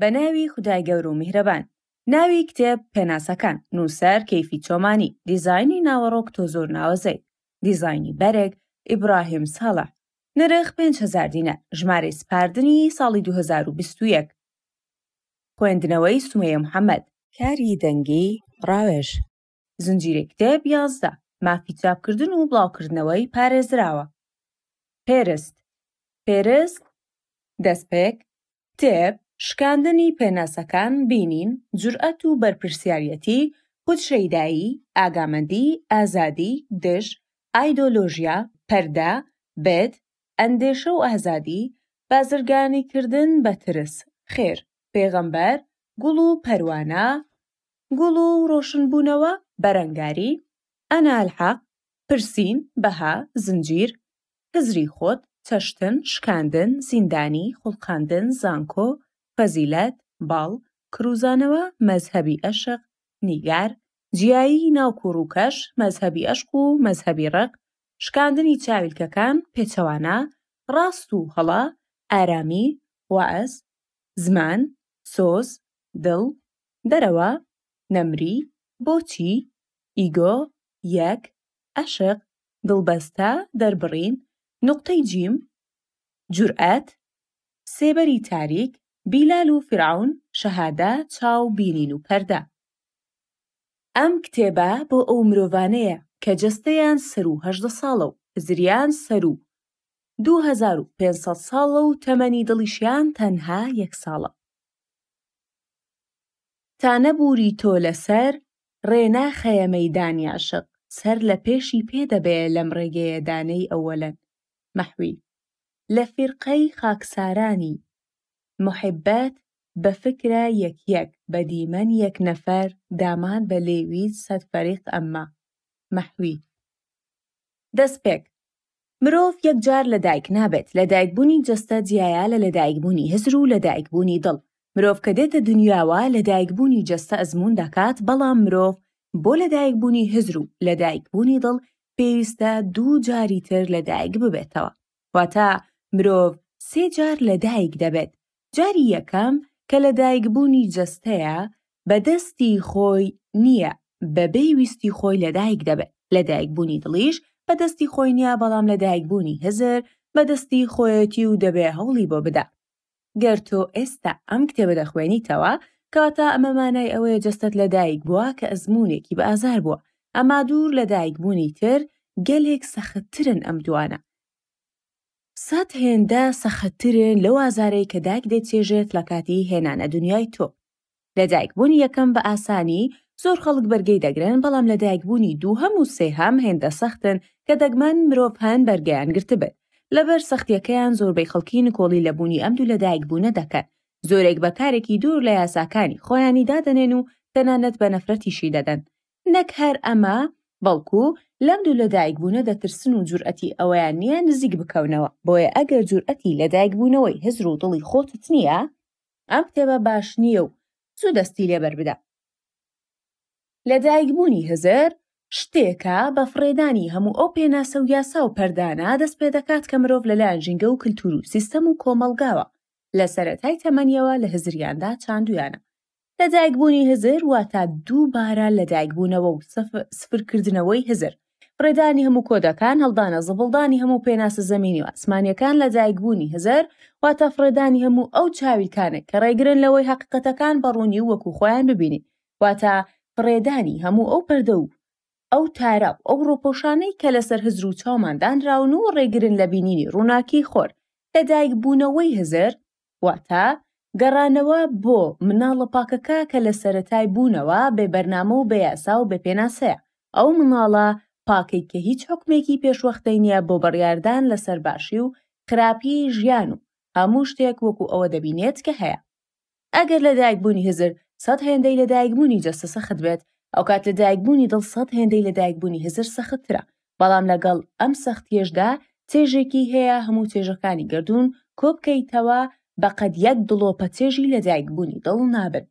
بە ناوی خودای گەورو میهرەبان. ناوی کتێب، پێناسەکان. نووسەر، کەیفی چۆمانی. دیزاینی ناوەڕۆک تۆ زۆر ناوەزەی. دیزاینی بەرگ، ئیبراهیم ساڵح. نرخ، پێنج هەزار دینار. ژمارەی سپاردنی، ساڵی دوو هەزار و بیست و یەک. خوێندنەوەی، سومەیە محەمەد. کاری دەنگی، ڕاوێژ. زنجیرەی کتێب یازدە. مافی چاپکردن و بڵاوکردنەوەی پارێزراوە. پێرست، پێرست، دەستپێک، کتێب، شکاندنی پێناسەکان، بینین، جورئەت و بەرپرسیاریەتی، خود شەیدایی، ئاگامەندی، ئازادی، دژ، ئایدۆلۆژیا، پەردە، بێت، ئەندێشە و ئازادی، بازرگانیکردن بە ترس، خێر، پێغەمبەر، گوڵ و پەروانە، گوڵ و ڕۆشنبوونەوە، بەرەنگاری، انا الحق، پرسین، بەها، زنجیر، هزری خۆت، چەشتن، شکاندن، زیندانی، خوڵقاندن، زانکۆ، فەزیلەت، باڵ، کروزانەوە، مەزهەبی ئەشق، نیگار، جیایی، ناوک و ڕووکەش، مەزهەبی ئەشق و مەزهەبی ڕق، شکاندنی چاویلکەکان، پێچەوانە، ڕاست و هەڵە، ئارامی، وەعز، زمان، سۆز، دڵ، دەرەوە، نەمری، بۆچی، ئیگۆ، یەک، عەشق، دڵبەستە، دەربڕین، نوقتەی جیم، جورئەت، سێبەری تاریک، بیلال و فیرعەون، شەهادە، چاو، بینین و پەردە. ئەم کتێبە بۆ ئەو مرۆڤانەیە کە جەستەیان سەروو هەژدە ساڵە و هزریان سەروو دوو هەزار و پێنج سەد ساڵە و تەمەنی دڵیشیان تەنها یەک ساڵە. تا نەبووری تۆ لە سەر ڕێ ناخەیە مەیدانی عەشق سەر لە پێشی پێ دەبەیە لەم ڕێگەیە دانەی ئەوەلەن مەحوی لە فیرقەی خاکسارانی موحیبەت بە فکرە یەک یەک بە دیمەن یەک نەفەر دامان بە لێویت سەد فەریق ئەمما مەحوی دەس پێک مرۆڤ یەک جار لە دایک نابێت، لە دایک بوونی جەستە جیایە لە لە دایک بوونی هزر و لە دایک بوونی دڵ، مرۆڤ کە دێتە دونیاوە لە دایک بوونی جەستە ئەزموون دەکات بەڵام مرۆڤ بۆ لە دایک بوونی هزر و لە دایک بوونی دڵ پێویستە دوو جاری تر لە دایک ببێتەوە واتە مرۆڤ سێ جار لە دایک دەبێت جاری یەکەم کە لە دایک بوونی جەستەیە بە دەستی خۆی نیە بەبێ ویستی خۆی لە دایک دەبێ لە دایک بوونی دڵیش بە دەستی خۆی نیە بەڵام لە دایک بوونی هزر بە دەستی خۆیەتی و دەبێ هەوڵی بۆ بدا گەر تۆ ئێستا ئەم کتێبە دەخوێنیتەوە کاتا ئەمە مانای ئەوەیە جەستەت لە دایک بووە کە ئەزموونێکی بە ئازار بووە ئەما دوور لە دایک بوونی تر گەلێک سەخت ترن ئەم دوانە. سەد هێندە سەختترن لەو ئازارەی کە دایک دەیچێژێت لە کاتی هێنانە دونیای تۆ. لە دایکبوونی یەکەم بە ئاسانی زۆر خەڵک بەرگەی دەگرن بەڵام لە دایکبوونی دووهەم و سێهەم هێندە سەختن کە دەگمەن مرۆڤ هەن بەرگەیان گرتبن لەبەر سەختیەکەیان زۆربەی خەڵکی نکۆڵی لە بوونی ئەم دوو لە دایک بوونە دەکەن زۆرێک بە کارێکی دوور لە یاساکانی خۆیانی دادەنێن و تەنانەت بە نەفرەتیشی دەدەن نەک هەر ئەمە، بەڵکو لەم دوو لەدایکبوونە دەترسن و جورئەتی ئەوەیان نییە نزیک بکەونەوە، بۆیە ئەگەر جورئەتی لەدایکبوونەوەی هزر و دڵی خۆتت نییە، ئەم کتێبە باش نییە و زوو دەستی لێ بەربدە. لەدایکبوونی هزر شتێکە بە فڕێدانی هەموو ئەو پێناسە و یاسا و پەردانە دەست پێ دەکات کە مرۆڤ لەلایەن ژینگە و کلتور و سیستەم و کۆمەڵگاوە لە سەرەتای تەمەنیەوە لە هزریاندا چاندویانە لەدایکبوونی هزر واتە دووبارە لەدایکبوونەوە و سفرکردنەوەی هزر، فڕێدانی هەموو کۆدەکان، هەڵدانە زبڵدانی هەموو پێناسە زەمینی و ئاسمانییەکان لەدایکبوونی هزر واتە فڕێدانی هەموو ئەو چاویلکانەی کە ڕێگرن لەوەی هەقیقەتەکان بە ڕوونی و وەکو خۆیان ببینین واتە فڕێدانی هەموو ئەو پەردە و ئەو تارا و ئەو ڕۆپۆشانەی کە لەسەر هزر و چاومان دانراون و ڕێگرن لە بینینی ڕووناکیی خۆر، لەدایکبوونەوەی هزر، واتە، گەڕانەوە بۆ مناڵە پاکەکە کە لە سەرەتای بوونەوە بێ بەرنامە و بێ یاسا و بێ پێناسەیە، ئەو مناڵە پاکەی کە هیچ حوکمێکی پێشوەختەی نیە بۆ بڕیاردان لەسەر باشی و خراپی ژیان و هەموو شتێک وەکو ئەوە دەبینێت کە هەیە. ئەگەر لە دایک بوونی هزر سەد هێندەی لە دایک بوونی جەستە سەخت بێت، ئەوکات لە دایک بوونی دڵ سەد هێندەی لە دایک بوونی هزر سەخت ترە، بەڵام لەگەڵ ئەم سەختیەشدا چێژێکی هەیە هەموو چێژەکانی گەردوون کۆبکەیتەوە بەقەد یەک دڵۆپە چێژی لەدایکبوونی دڵ نابن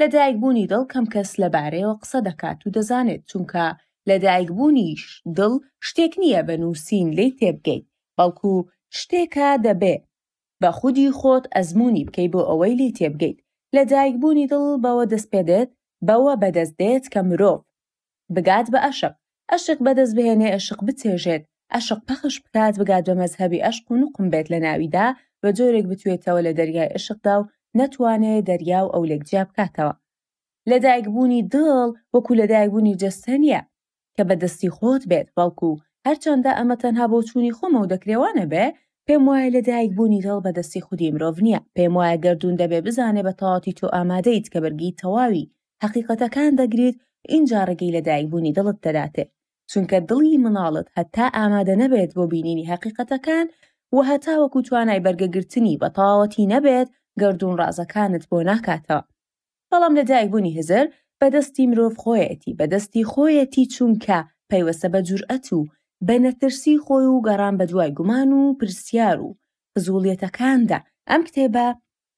لەدایکبوونی دڵ کەم کەس لەبارەیەوە قسە دەکات و دەزانێت چونکە لەدایکبوونیش دڵ شتێک نییە بە نووسین لێی تێبگەیت بەڵکو شتێکە دەبێ بە خودی خۆت ئەزموونی بکەیت بۆ ئەوەی لێی تێبگەیت لەدایکبوونی دڵ بەوە دەستپێدێت بەوە بەدەست دێت کە مرۆڤ بگات بە ئەشق ئەشق بەدەست بهێنێ ئەشق بچێژێت ئەشق پەخش بکات بگات بە مەزهەبی ئەشق و نوقم بێت لە ناویدا بە جۆرێک بتوێتەوە لە دەریای ئەشقدا و نەتوانێ دەریا و ئەولێک جیا بکاتەوە لە دایک بوونی دڵ وەکو لە دایک بوونی جەستە نیە کە بە دەستی خۆت بێت بەڵکو هەرچەندە ئەمە تەنها بۆ چوونی خۆمە و دەکرێ وا نەبێ پێم وایە لە دایک بوونی دڵ بە دەستی خودی مرۆڤ نیە پێم وایە گەردوون دەبێ بزانێ بە تەواتی تۆ ئامادەیت کە بەرگی تەواوی هەقیقەتەکان دەگریت ئینجا ڕێگەی لەدایکبوونی دڵت دەداتێ چونکە دڵی مناڵت هەتا ئامادە نەبێت بۆ بینینی هەقیقەتەکان و هەتا وەکو توانای بەرگەگرتنی بە تەواوەتی نەبێت گەردوون ڕازەکانت بۆ ناکاتەوە بەڵام لەدایکبوونی هزر بەدەستی مرۆڤ خۆیەتی بەدەستی خۆیەتی چونکە پەیوەستە بە جورئەت و بە نەترسی خۆی و گەڕان بە دوای گومان و پرسیار و فزوڵیەتەکاندا ئەم کتێبە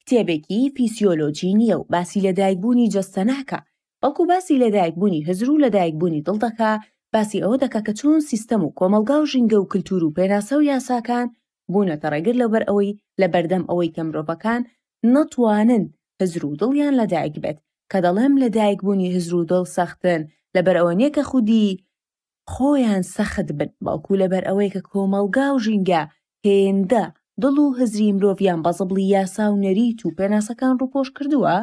کتێبێکی فیسیۆلۆجی نییە و باسی لەدایکبوونی جەستە ناکا، بەڵکو باسی لەدایکبوونی هزر و لەدایکبوونی دڵ دەکا، باسی ئەوە دەکا کە چۆن سیستەم و کۆمەڵگا و ژینگە و کلتور و پێناسە و یاساکان بوونەتە ڕێگر لەوبەر ئەوەی لەبەردەم ئەوەی کە مرۆڤەکان نەتوانن هزر و دڵیان لەدایک بێت، کە دەڵێم لەدایکبوونی هزر و دڵ سەختن لەبەرئەوە نییە کە خودی خۆیان سەخت بن، بەڵکو لەبەر ئەوەی کە کۆمەڵگا و ژینگە هێندە دڵ و هزری مرۆڤیان بە زبڵی یاسا و نەریت و پێناسەکان ڕووپۆش کردووە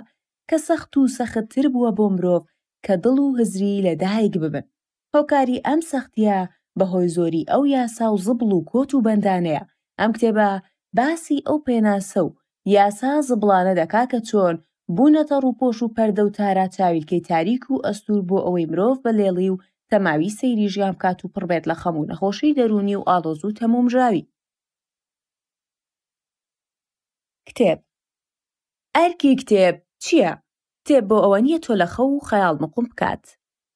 کە سەخت و سەخت تر بووە بۆ مرۆڤ کە دڵ و هزری لە دایک ببن. هۆکاری ئەم سەختیە بە هۆی زۆری ئەو یاسا و زبڵ و کۆت و بەندانەیە. ئەم کتێبە باسی ئەو پێناسە و یاسا زبڵانە دەکا کە چۆن بوونەتە ڕووپۆش و پەردە و تارا چاویلکەی تاریک و ئەستوور بۆ ئەوەی مرۆڤ بە لێڵی و تەماوی سەیری ژیان بکات و پڕ بێت لە خەم و نەخۆشیی دەروونی و ئاڵۆز و تەمومژاوی. کتێب، ئەرکی کتێب چییە؟ کتێب بۆ ئەوە نییە تۆ لە خەو و خەیاڵ نوقم بکات،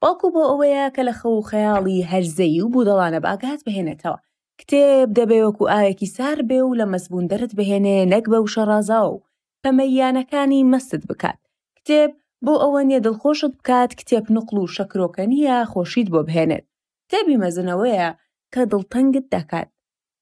بەڵکو بۆ ئەوەیە کە لە خەو و خەیاڵی هەرزەیی و بوودەڵانە بە ئاگاهت بهێنێتەوە. کتێب دەبێ وەکو ئاوێکی سار بێ و لە مەستبوون دەرت بهێنێ نەک بە وشە ڕازاوە و پەمەییانەکانی مەستت بکات. کتێب بۆ ئەوە نییە دڵخۆشت بکات، کتێب نوقڵ و شەکرۆکە نییە خۆشیت بۆ بهێنێت. کتێبی مەزن ئەوەیە کە دڵتەنگت دەکات،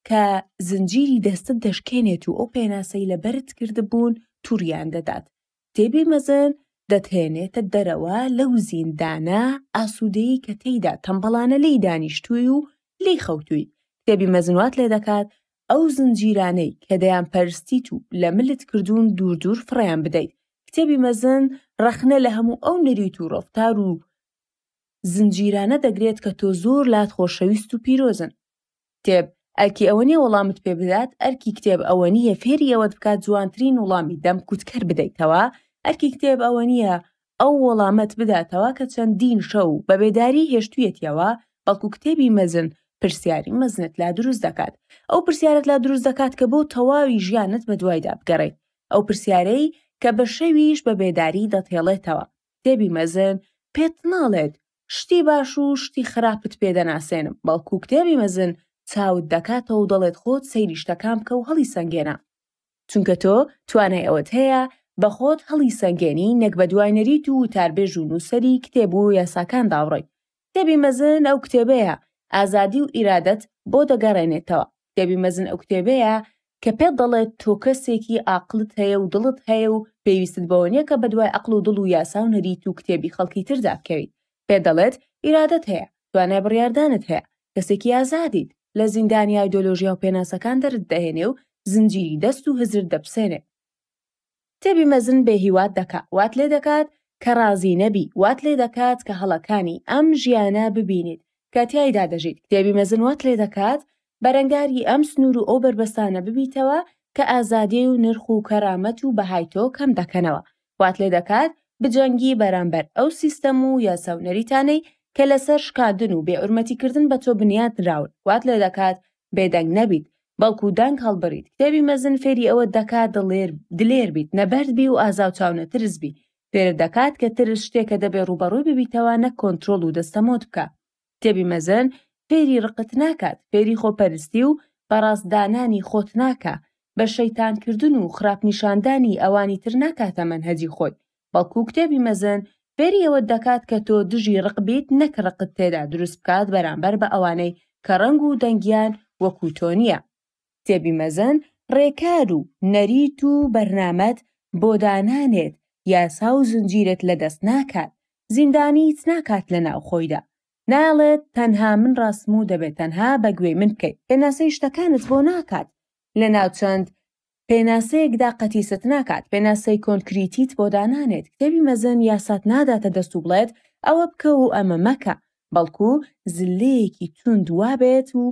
کە زنجیری دەستت دەشکێنێت و ئەو پێناسەی لە بەرت کردبوون تووڕیان دەدات، کتێبی مەزن دەتهێنێتە دەرەوە لەو زیندانە ئاسوودەیی کە تێیدا تەمبەڵانە لێی دانیشتووی و لێی خەوتووی، کتێبی مەزن وات لێ دەکات ئەو زنجیرانەی کە دەیانپەرستیت و لە ملت کردوون دوور دوور فڕێیان بدەیت، کتێبی مەزن ڕەخنە لە هەموو ئەو نەریت و ڕەفتار و زنجیرانە دەگرێت کە تۆ زۆر لات خۆشەویست و پیرۆزن. کتێب ئەرکی ئەوە نیە وەڵامت پێ بدات ئەرکی کتێب ئەوە نیە فێری ئەوەت بکات جوانترین وڵامی دەم کوتکەر بدەیتەوە ئەرکی کتێب ئەوە نیە ئەو وەڵامت بداتەوە کە چەندین شەو بە بێداری هێشتویەتیەوە بەڵکو کتێبی مەزن پرسیاری مەزنت لا دروست دەکات ئەو پرسیارت لا دروست دەکات کە بۆ تەواوی ژیانت بە دوایدا بگەڕیت ئەو پرسیارەی کە بە شەویش بە بێداری دەتێڵێتەوە کتێبی مەزن پێت ناڵێت شتی باش و شتی خراپت پێ دەناسێنم، بەڵکو کتێبی مەزن چاوت دەکاتەوە و دەڵێت خۆت سەیری شتەکان بکە و هەڵیسەنگێنە، چونکە تۆ توانای ئەوەت هەیە بە خۆت هەڵیسەنگێنی نەک بە دوای نەریت و وتاربێژ و نووسەری کتێب و یاساکان داوڕی، کتێبی مەزن ئەو کتێبەیە ئازادی و ئیرادەت بۆ دەگەڕێنێتەوە. کتێبی مەزن ئەو کتێبەیە کە پێت دەڵێت تۆ کەسێکی ئاقلت هەیە و دڵت هەیە و پێویستت بەوە نییە کە بە دوای ئەقل و دڵ و یاسا و نەریت و کتێبی خەڵکی تردا بکەویت پێت دەڵێت ئیرادەت هەیە توانای بڕیاردانت هەیە کەسێکی ئازادیت لە زیندانی ئایدۆلۆژیا و پێناسەکان دەرت دەهێنێ و زنجیری دەست و هزرت دەپسێنێ کتێبی مەزن بێهیوات دەکا، وات لێ دەکات کە ڕازی نەبی، وات لێ دەکات کە هەڵەکانی ئەم ژیانە ببینیت کە تیایدا دەژیت، کتێبی مەزن وات لێ دەکات بەرەنگاری ئەم سنوور و ئەو بەربەستانە ببیتەوە کە ئازادی و نرخ و کەرامەت و بەهای تۆ کەم دەکەنەوە، وات لێ دەکات بجەنگی بەرامبەر ئەو سیستەم و یاسا و نەریتانەی کە لەسەر شکاندن و بێ ئورمەتی کردن بە تۆ بنیات نراون، وات لێ دەکات بێدەنگ نەبیت، بەڵکو دەنگ هەڵبڕیت، کتێبی مەزن فێری ئەوەت دەکات دڵێر دلێر بیت، نەبەرد بی و ئازا و چاونەترس بی، فێرت دەکات کە ترس شتێکە دەبێ ڕووبەڕووی ببیتەوە نەک کۆنترۆڵ و دەستەمۆت بکا. کتێبی مەزن فێری ڕقت ناکات، فێری خۆپەرستی و بەڕاست دانانی خۆت ناکا، بە شەیتان کردن و خراپ نیشاندانی ئەوانی تر ناکاتە مەنهەجی خۆی، بەڵکو کتێبی مەزن فێری ئەوەت دەکات کە تۆ دژی ڕق بیت نەک ڕقت تێدا دروست بکات بەرامبەر بە ئەوانەی کە ڕەنگ و دەنگیان وەکو تۆ نییە. کتێبی مەزن ڕێکار و نەریت و بەرنامەت بۆ دانانێت، یاسا و زنجیرت لەدەست ناکات، زیندانیت ناکات لە ناو خۆیدا. نایڵێت تەنها من ڕاستم و دەبێت تەنها بە گوێی من بکەیت. پێناسەی شتەکانت بۆ ناکات لە ناو چەند پێناسەیەکدا قەتیست ناکات، پێناسەی کۆنکریتیت بۆ دانانێت، کتێبی مەزن یاسات ناداتە دەست و بڵێت ئەوە بکە و ئەمە مەکە، بەڵکو زللەیەکی توند وا بێت و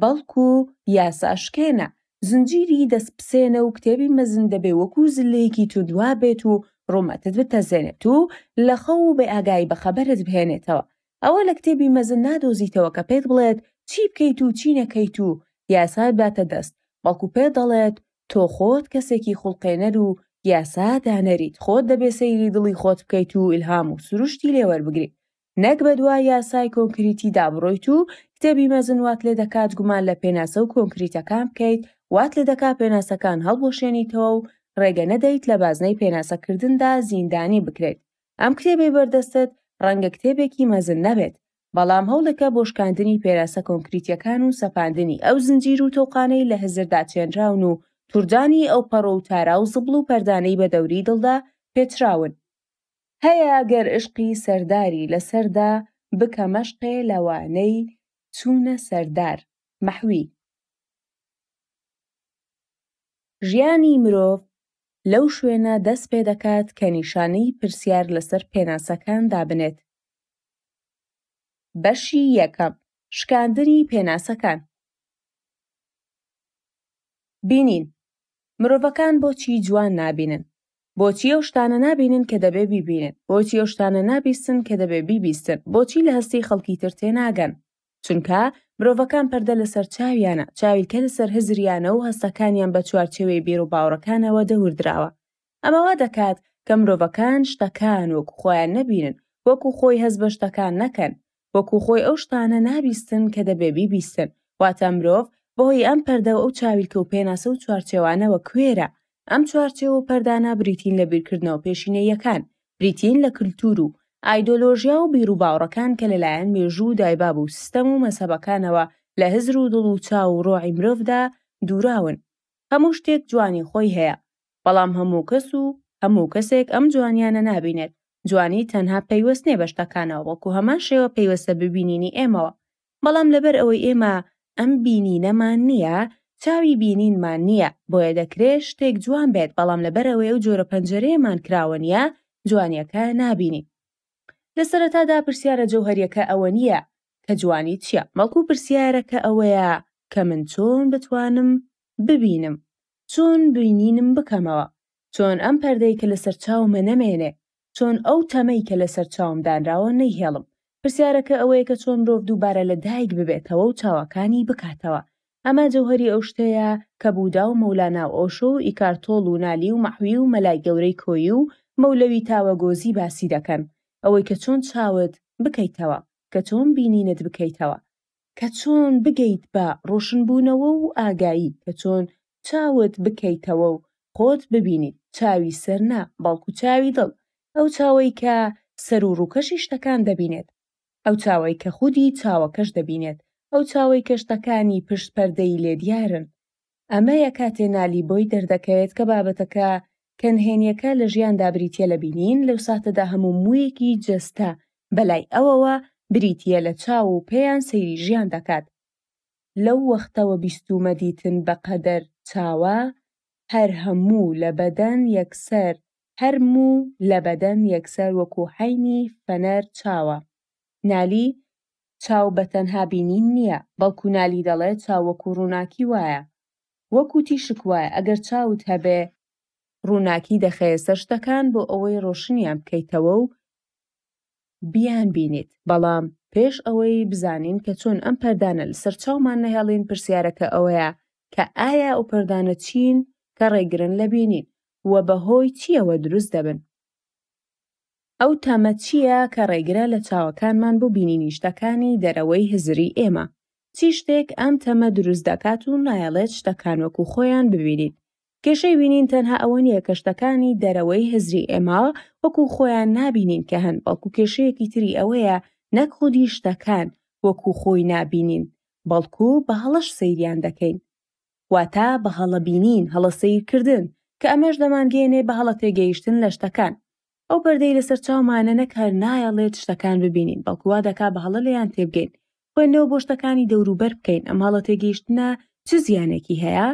بەڵکو یاسا شکێنە، زنجیری دەست بسێنە و کتێبی مەزن دەبێ وەکو زللەیەکی توند وا بێت و ڕوومەتت بتەزێنێت و لە خەو و بێئاگایی بەخەبەرت بهێنێتەوە، ئەوە لە کتێبی مەزن نادۆزیتەوە کە پێت بڵێت چی بکەیت و چی نەکەیت و یاسات باتە دەست، بەڵکو پێت دەڵێت تۆ خۆت کەسێکی خوڵقێنەر و یاسا دانەریت، خۆت دەبێت سەیری دڵی خۆت بکەیت و ئیلهام و سروشتی لێ وەربگریت، نەک بە دوا یاسای کۆنکریتیدا بڕۆیت و کتێبی مەزن وات لێ دەکات گومان لە پێناسە و کۆنکریتەکان بکەیت، وات لێ دەکات پێناسەکان هەڵبوەشێنیتەوە و ڕێگە نەدەیت لە بازنەی پێناسەکردندا زیندانی بکرێیت، ئەم کتێبەی بەردەستت ڕەنگە کتێبێکی مەزن نەبێت، بەڵام هەوڵێکە بۆ شکاندنی پێراسە کۆنکریتییەکان و سەپاندنی ئەو زنجیر و تۆقانەی لە هزردا چێنراون و توردانی ئەو پەڕۆ و تارا و زبڵ و پەردانەی بە دەوری دڵدا پێچراون. هەیە گەر ئشقی سەرداری لە سەردا بکە مەشقێ لەوانەی چوونە سەردار، مەحوی. ژیانی مرۆڤ لەو شوێنە دەست پێ دەکات کە نیشانەی پرسیار لەسەر پێناسەکان دابنێت. بەشی یەکەم، شکاندنی پێناسەکان بینین، مرۆڤەکان بۆچی جوان نابینن؟ بۆچی ئەو شتانە نابینن کە دەبێ بیبینن؟ بۆچی ئەو شتانە نابیستن کە دەبێ بیبیستن؟ بۆچی لە هەستی خەڵکی تر تێناگەن؟ چونکە مرۆڤەکان پەردە لەسەر چاویانە، چاویلکە لەسەر هزریانە و هەستەکانیان بە چوارچێوەی بیروباوڕەکانەوە دەوردراوە. ئەمە وا دەکات کە مرۆڤەکان شتەکان وەکو خۆیان نەبینن، وەکو خۆی هەست بە شتەکان نەکەن، وەکو خۆی ئەو شتانە نابیستن کە دەبێ بیبیستن، واتە مرۆڤ بەهۆی ئەم پەردە و ئەو چاویلکە و پێناسە و چوارچێوانەوە کوێرە، ئەم چوارچێوە و پەردانە بریتین لە بیرکردنەوە پێشینەییەکان، بریتین لە کلتور و ئایدۆلۆژیا و بیروباوڕەکان کە لەلایەن مێژوو و دایباب و سیستەم و مەزهەبەکانەوە لە هزر و دڵ و چاو و ڕۆعی مرۆڤدا دووراون. هەموو شتێک جوانی خۆی هەیە، بەڵام هەموو کەس و هەموو کەسێک ئەم جوانیانە نابینێت، جوانی تەنها پەیوەست نیە بە شتەکانەوە بەڵکو هەمان شێوە پەیوەستە ببینینی ئێمەوە، بەڵام لەبەر ئەوەی ئێمە ئەم بینینەمان نییە، چاوی بینینمان نییە، بۆیە دەکرێ شتێک جوان بێت بەڵام لەبەر ئەوەی ئەو جۆرە پەنجەرەیەمان کراوە نییە، جوانییەکە نابینین. لە سەرەتادا پرسیارە جەوهەرییەکە ئەوە نییە کە جوانی چییە، بەڵکو پرسیارەکە ئەوەیە کە من چۆن بتوانم ببینم، چۆن بینینم بکەمەوە، چۆن ئەم پەردەی کە لەسەر چاومە نەمێنێ، چۆن ئەو تەمەی کە لەسەر چاوم دانراوە نەیهێڵم؟ پرسیارەکە ئەوەیە کە چۆن مرۆڤ دووبارە لە دایک ببێتەوە و چاوەکانی بکاتەوە؟ ئەمە جەوهەری ئەو شتەیە کە بودا و مەولانا و ئۆشۆ و ئیکار تۆڵ و نالی و مەحوی و مەلای گەورەی کۆیی و مەولەوی تاوەگۆزی باسی دەکەن، ئەوەی کە چۆن چاوت بکەیتەوە، کە چۆن بینینت بکەیتەوە. کە چۆن بگەیت بە ڕۆشنبوونەوە و ئاگایی، کە چۆن چاوت بکەیتەوە و خۆت ببینیت، چاوی سەر نا، بەڵکو چاوی دڵ، ئەو چاوەی کە سەر و ڕووکەشی شتەکان دەبینێت، ئەو چاوەی کە خودی چاوەکەش دەبینێت، ئەو چاوەی کە شتەکانی پشت پەردەی لێ دیارن، ئەمەیە کاتێ نالی بۆی دەردەکەوێت کە بابەتەکە کە نهێنیەکە لە ژیاندا بریتیە لە بینین لەو ساتەدا هەموو مویەکی جەستە بەلای ئەوەوە بریتیە لە چاو و پێیان سەیری ژیان دەکات لەو وەختەوە بیستومە دیتن بەقەدەر چاوە هەر هەموو لە بەدەن یەکسەر هەر موو لە بەدەن یەکسەر وەکو حەینی فەنەر چاوە نالی چاو بە تەنها بینین نیە بەڵکو نالی دەڵێ چاو وەکو ڕوناکی وایە وەکو تیشک وایە ئەگەر چاوت هەبێ ڕوناکی دەخەیە سەر شتەکان بۆ ئەوەی ڕۆشنیان بکەیتەوە و بیان بینیت بەڵام پێش ئەوەی بزانین کە چۆن ئەم پەردانە لەسەر چاومان نەهێڵین پرسیارەکە ئەوەیە کە ئایا ئەو پەردانە چین کە ڕێگرن لە بینین و بە هۆی چیەوە دروست دەبن؟ ئەو تامە چییە کە ڕێگرە لە چاوەکانمان بۆ بینینی شتەکانی دەرەوەی هزری ئێمە؟ چی شتێک ئەم تەمە دروست دەکات و نایەڵێت شتەکان وەکو خۆیان ببینین؟ کێشەی بینین تەنها ئەوە نییە کە شتەکانی دەرەوەی هزری ئێمە وەکو خۆیان نابینین کە هەن، بەڵکو کێشەیەکی تری ئەوەیە نەک خودی شتەکان وەکو خۆی نابینین، بەڵکو بە هەڵەش سەیریان دەکەین. واتە بە هەڵە بینین، هەڵە سەیرکردن، کە ئەمەش دەمانگەیەنێ بە هەڵە تێگەیشتن لە شتەکان. ئەو پەردەی لەسەر چاومانە نەک هەر نایەڵێت شتەکان ببینین، بەڵکو وا دەکات بە هەڵە لێیان تێبگەین. خوێندنەوە بۆ شتەکانی دەوروبەر بکەین. ئەم هەڵە تێگەیشتنە چ زیانێکی هەیە؟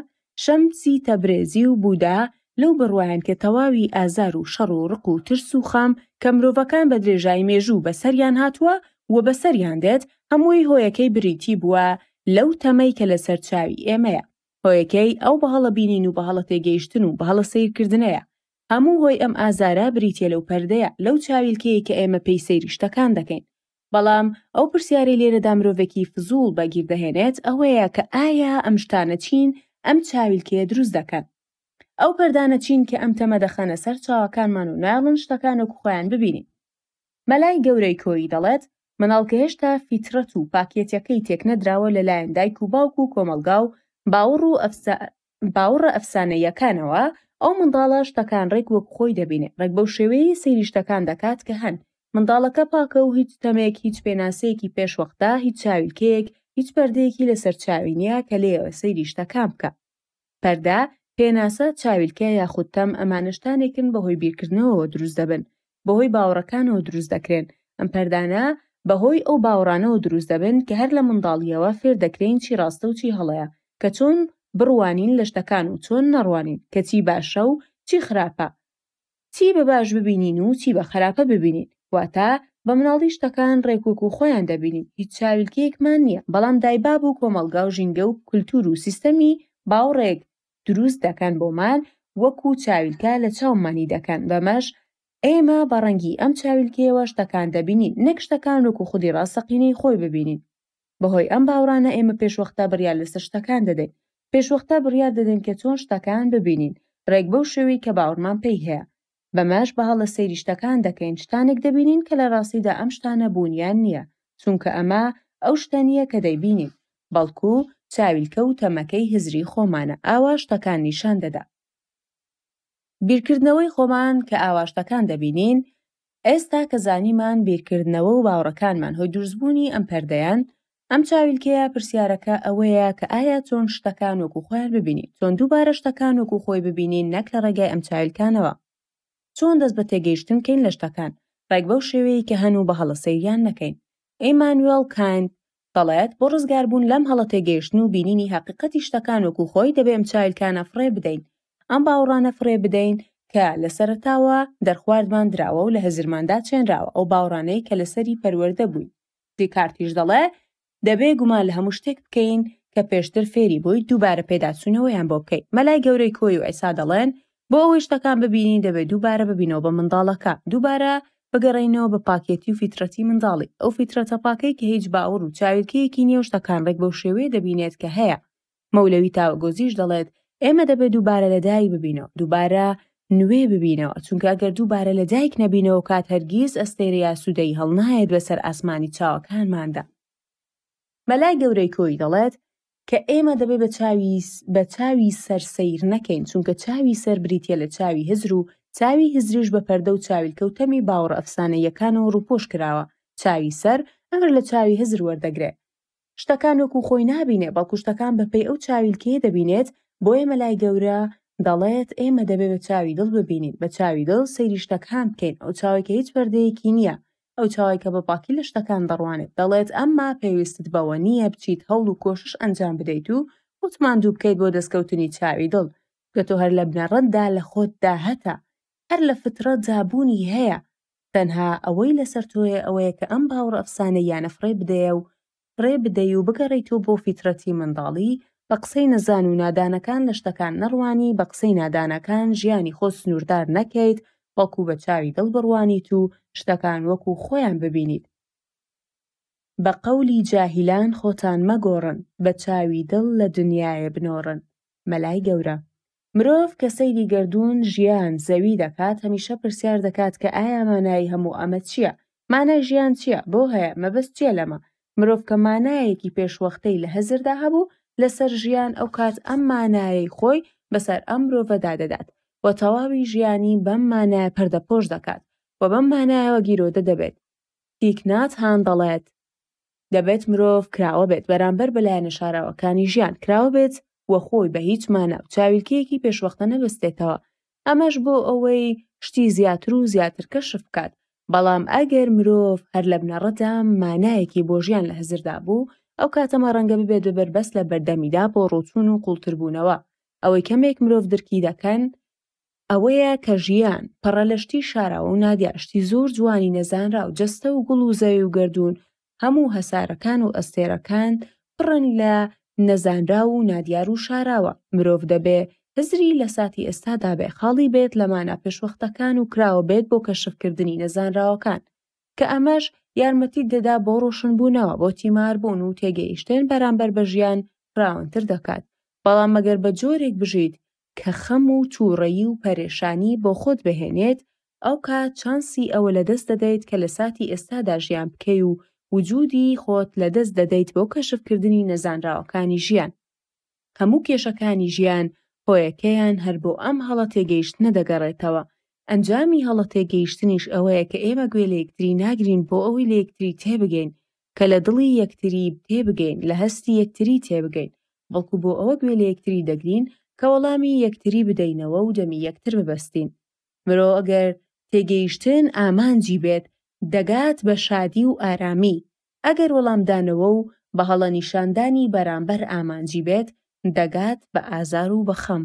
شەمسی تەبرێزی و بودا لەو بڕوایەن کە تەواوی ئازار و شەڕ و ڕق و ترس و خەم کە مرۆڤەکان بە درێژای مێژوو بەسەریان هاتووە و بەسەریان دێت، هەمووی هۆیەکەی بریتی بووە لەو تەمەی کە لەسەر چاوی ئێمەیە. هۆیەکەی ئەو بەهەڵە بینین و بەهەڵە تێگەیشتن و بەهەڵە سەیرکردنەیە. هەموو هۆی ئەم ئازارە بریتیە لەو پەردەیە، لەو چاویلکەیەی کە ئێمە پێی سەیری شتەکان دەکەین. بەڵام ئەو پرسیارەی لێرەدا مرۆڤێکی فزوڵ بە گیر دەهێنێت ئەوەیە کە ئایا ئەم شتانە چین ئەم چاویلکەیە دروست دەکەن؟ ئەو پەردانە چین کە ئەم تەمە دەخەنە سەر چاوەکانمان و نایەڵن شتەکان وەکو خۆیان ببینین؟ مەلای گەورەی کۆیی دەڵێت، منداڵ کە هێشتا فیترەت و پاکیەتیەکەی تێکنەدراوە لەلایەن دایک و باوک و کۆمەڵگا و باوەڕ و باوەڕە ئەفسانەییەکانەوە، ئەو منداڵە شتەکان ڕێک وەک خۆی دەبینێ، ڕێک بەو شێوەیەی سەیری شتەکان دەکات کە هەن. منداڵەکە پاکە و هیچ ستەمێک، هیچ پێناسەیەکی پێشوەختە، هیچ چاویلکەیەک، هیچ پەردەیەکی لەسەر چاوی نییە کە لێیەوە سەیری شتەکان بکا. پەردە، پێناسە، چاویلکە یاخود تەم ئەمانە شتانێکن بەهۆی بیرکردنەوەوە دروست دەبن، بەهۆی باوەڕەکانەوە دروست دەکرێن، ئەم پەردانە بەهۆی ئەو باوەڕانەوە دروست دەبن کە هەر لە منداڵییەوە فێر دەکرێین چی ڕاستە و چی هەڵەیە، کە چۆن بڕوانین لە شتەکان و چۆن نەڕوانین، کە چی باشە و چی خراپە، چی بە باش ببینین و چی بە خەراپە ببینین، واتە بە مناڵی شتەکان ڕێک وەکو خۆیان دەبینین، هیچ چاویلکەیەکمان نییە، بەڵام دایباب و کۆمەڵگا و ژینگە و کولتوور و سیستەمی باوەڕێک دروست دەکەن بۆمان وەکو چاویلکە لە چاومانی دەکەن بەمەش ئێمە بە ڕەنگی ئەم چاویلکەیەوە شتەکان دەبینین نەک شتەکان وەکو خودی ڕاستەقینەی خۆی ببینین بەهۆی ئەم باوڕانە ئێمە پێشوەختە بڕیار لەسەر شتەکان دەدەین پێشوەختە بڕیار دەدەین کە چۆن شتەکان ببینین ڕێک بەو شێوەی کە باوڕمان پێی هەیە بەمەش بە هەڵە سەیری شتەکان دەکەین، شتانێک دەبینین کە لە ڕاستیدا ئەم شتانە بوونیان نییە، چونکە ئەمە ئەو شتە نییە کە دەیبینین، بەڵکو چاویلکە و تەمەکەی هزری خۆمانە ئاوا شتەکان نیشان دەدا. بیرکردنەوەی خۆمان کە ئاوا شتەکان دەبینین، ئێستا کە زانیمان بیرکردنەوە و باوڕەکانمان هۆی دروستبوونی ئەم پەردەیەن، ئەم چاویلکەیە پرسیارەکە ئەوەیە کە ئایا چۆن شتەکان وەکو خۆیان ببینین، چۆن دووبارە شتەکان وەکو خۆی ببینین نەک لە ڕێگای ئەم چاویلکانەوە؟ چۆن دەست بە تێگەیشتن بکەین لە شتەکان ڕێک بەو شێوەیەی کە هەن و بە هەڵە سەیریان نەکەین؟ ئیمانوێڵ کانت دەڵێت، بۆ ڕزگاربوون لەم هەڵە تێگەیشتن و بینینی هەقیقەتی شتەکان وەکو خۆی دەبێ ئەم چاویلکانە فڕێ بدەین، ئەم باوەڕانە فڕێ بدەین کە لە سەرەتاوە دەرخواردمان دراوە و لە هزرماندا چێنراوە، ئەو باوەڕانەی کە لەسەری پەروەردە بووین. دیکارتیش دەڵێ، دەبێ گومان لە هەموو شتێک بکەین کە پێشتر فێری بوویت دووبارە پێداچوونەوەیان بۆ بکەی. مەلای گەورەی کۆی و عیسا دەڵێن، بۆ ئەوەی شتەکان ببینین دەبێ دووبارە ببینەوە بە منداڵەکە، دووبارە بگەڕێینەوە بە پاکێتی و فیترەتی منداڵی، ئەو فیترەتە پاکەی کە هیچ باوەڕ و چاویلکەیەکی نییە و شتەکان ڕێک بەو شێوەیە دەبینێت کە هەیە، مەولەوی تاوەگۆزیش دەڵێت، ئێمە دەبێت دووبارە لەدایک ببینەوە، دووبارە نوێ ببینەوە، چونکە ئەگەر دووبارە لەدایک نەبینەوە کات هەرگیز ئەستێرەی ئاسوودەیی هەڵنایەت بەسەر ئاسمانی چاوەکانماندا. مەلای گەورەی کۆیی دەڵێت، کە ئێمە دەبێت بە چاوی بە چاوی سەر سەیر نەکەین، چونکە چاوی سەر بریتییە لە چاوی هزر و چاوی هزریش بە پەردە و چاویلکە و تەمی باوەڕ ئەفسانەییەکانەوە ڕووپۆش کراوە، چاوی سەر ئەمر لە چاوی هزر وەردەگرێت، شتەکان وەکو خۆی نابینێ بەڵکو شتەکان بە پێی ئەو چاویلکەیە دەبینێت بۆ ئێمە لای گەورە دەڵێت ئێمە دەبێ بە چاوی دڵ ببینین بە چاوی دڵ سەیری شتەکان بکەین ئەو چاوێکە هیچ پەردەیەکی نییە ئەو چاوی کە بە پاکی لە شتەکان دەڕوانێت دەڵێت ئەمما پێویستت بەوە نییە بچیت هەوڵ و کۆشش ئەنجام بدەیت و خۆت ماندوو بکەیت بۆ دەستکەوتنی چاوی دڵ کە تۆ هەر لە بنەڕەتدا لە خۆتدا هەتە هەر لە فترەتدا بوونی هەیە تەنها ئەوەی لەسەر تۆیە ئەوەیە کە ئەم باوڕ ئەفسانەییانە فڕێ بدەیە و فڕێ بدەی و بگەڕێیتەوە بۆ فیترەتی منداڵی، بە قسەی نەزان و نادانەکان لە شتەکان نەڕوانی، بە قسەی نادانەکان ژیانی خۆت سنووردار نەکەیت، بەڵکو بە چاوی دڵ بڕوانیت و شتەکان وەکو خۆیان ببینیت. بە قەولی جاهیلان خۆتان مەگۆڕن، بە چاوی دڵ لە دنیاێ بنۆڕن. مەلای گەورە. مرۆڤ کە سەیری گەردوون، ژیان، زەوی دەکات، هەمیشە پرسیار دەکات کە ئایا مانایی هەموو ئەمە چییە؟ مانای ژیان چییە؟ بۆ هەیە؟ مەبەست چییە لەمە؟ مرۆڤ کە مانایەکی پێشوەختەی لە هزردا هەبوو لەسەر ژیان، ئەوکات ئەم مانایەی خۆی بەسەر ئەم مرۆڤەدا دەدات و تەواوی ژیانی بەم مانایە پەردەپۆش دەکات و بەم مانایەوە گیرۆدە دەبێت. تیک نات هان دەڵێت. دەبێت مرۆڤ کراوە بێت بەرامبەر بە لایەنە شاراوەکانی ژیان، کراوە بێت و خۆی بە هیچ مانا و چاویلکەیەکی پێشوەختە نەبەستێتەوە، ئەمەش بۆ ئەوەی شتی زیاتر و زیاتر کەشف بکات، بەڵام ئەگەر مرۆڤ هەر لە بنەڕەتدا مانایەکی بۆ ژیان لە هزردا بوو، ئەو کاتەمە ڕەنگە ببێت بە بەربەست لە بەردەمیدا بۆ ڕووچوون و قووڵتربوونەوە، ئەوەی کەمێک مرۆڤ درکی دەکەن، ئەوەیە کە ژیان، پەڕە لە شتی شاراوە و نادیار، شتی زۆر جوانی نەزانراو، جەستە و گوڵ و زەوی و گەردوون، هەموو هەسارەکان و ئەستێرەکان پڕن لە نەزانراو و نادیار و شاراوە. مرۆڤ دەبێ هزری لە ساتی ئێستادا بێ، خاڵی بێت لە مانا پێشوەختەکان و کراوە بێت بۆ کەشفکردنی نەزانراوەکان، کە ئەمەش یارمەتیت دەدا بۆ ڕۆشنبوونەوە، بۆ تیماربوون و تێگەیشتن بەرامبەر بە ژیان فراوانتر دەکات، بەڵام مەگەر بە جۆرێک بژیت کە خەم و تووڕەیی و پەرێشانی بۆ خۆت بهێنێت، ئەو کات چانسی ئەوە لە دەست دەدەیت کە لە ساتی ئێستادا ژیان بکەی و وجودی خۆت لە دەست دەدەیت بۆ کەشفکردنی نەزانراوەکانی ژیان. هەموو کێشەکانی ژیان هۆیەکەیان هەر بۆ ئەم هەڵە تێگەیشتنە دەگەڕێتەوە، ئەنجامی هەڵە تێگەیشتنیش ئەوەیە کە ئێمە گوێ لە یەکتری ناگرین بۆ ئەوەی لە یەکتری تێبگەین، کە لە دڵی یەکتری تێبگەین، لە هەستی یەکتری تێبگەین، بەڵکو بۆ ئەوە گوێ لە یەکتری دەگرین کە وەڵامی یەکتری بدەینەوە و دەمی یەکتر ببەستین. مرۆ ئەگەر تێگەیشتن ئامانجی بێت، دەگات بە شادی و ئارامی، ئەگەر وەڵامدانەوە و بەهەڵە نیشاندانی بەرامبەر ئامانجی بێت، دەگات بە ئازار و بە خەم.